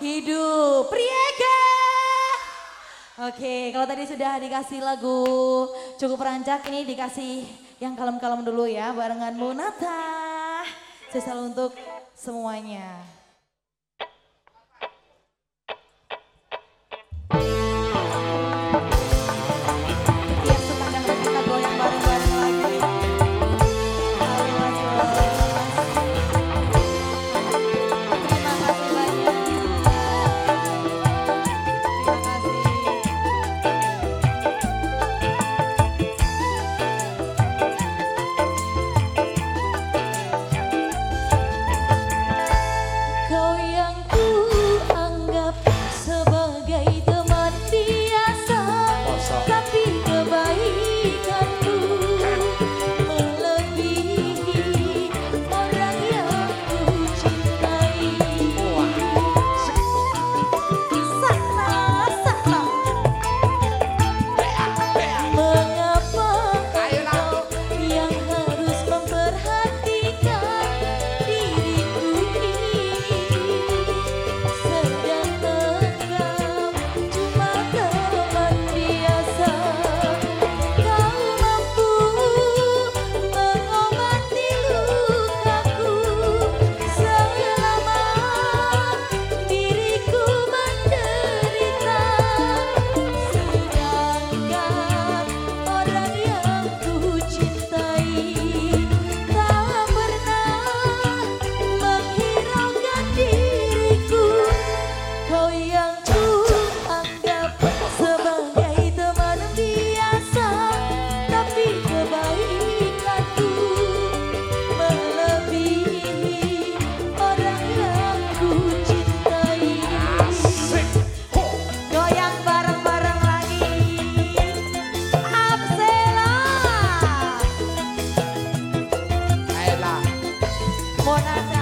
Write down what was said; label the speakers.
Speaker 1: hidup Priega. Oke, kalau tadi sudah dikasih lagu cukup rancak, ini dikasih yang kalem-kalem dulu ya barengan Munata. Sesal untuk semuanya. chocolate.